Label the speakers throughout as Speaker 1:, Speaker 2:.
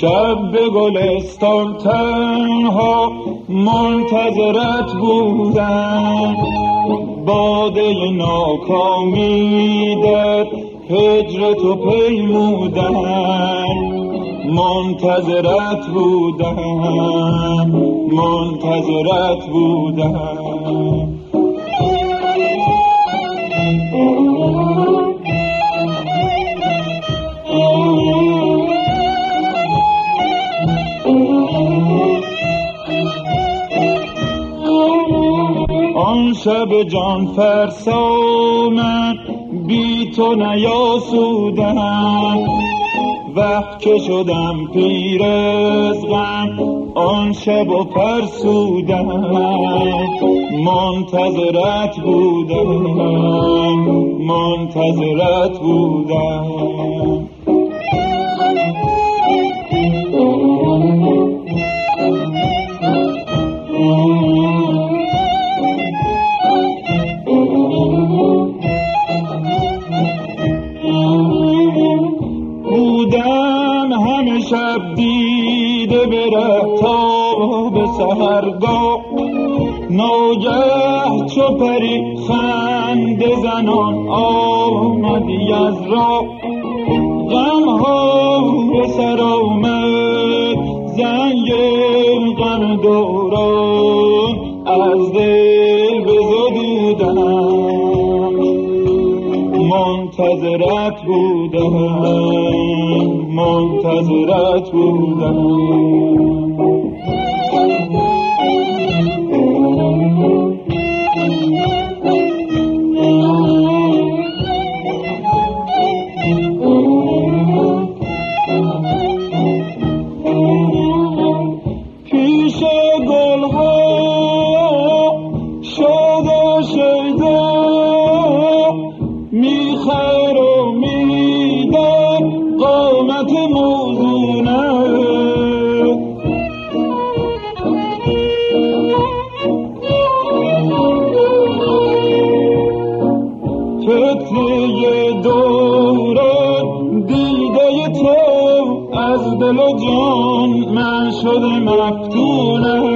Speaker 1: شب به گلستان تنها منتظرت بودم. باده ناکامی در هجر تو پیمودم منتظرت بودم منتظرت بودم. آن شب جان فرسا من بی تو نیاسودم. وقت که شدم پیر آن شب و فرسودم. منتظرت بودم منتظرت بودم. همه شب دیده بره تا به سهرگاه ناگه چو پری خند زنان آمدی از راه. غم ها به سر آمد زنگ غم دوران از دل بزدودم منتظرت بودم. حسرات دمي دل جان من شده مفتونه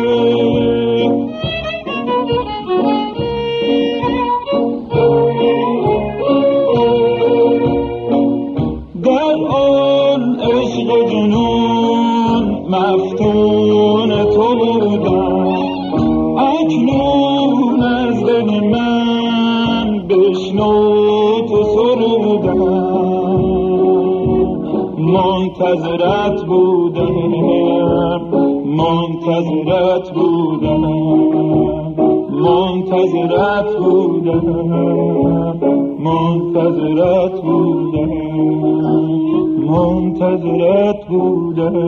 Speaker 1: منتظرت بودم. منتظرت بودم. منتظرت بودم. منتظرت بودم. منتظرت بودم.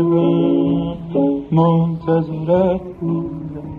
Speaker 1: منتظرت بودم.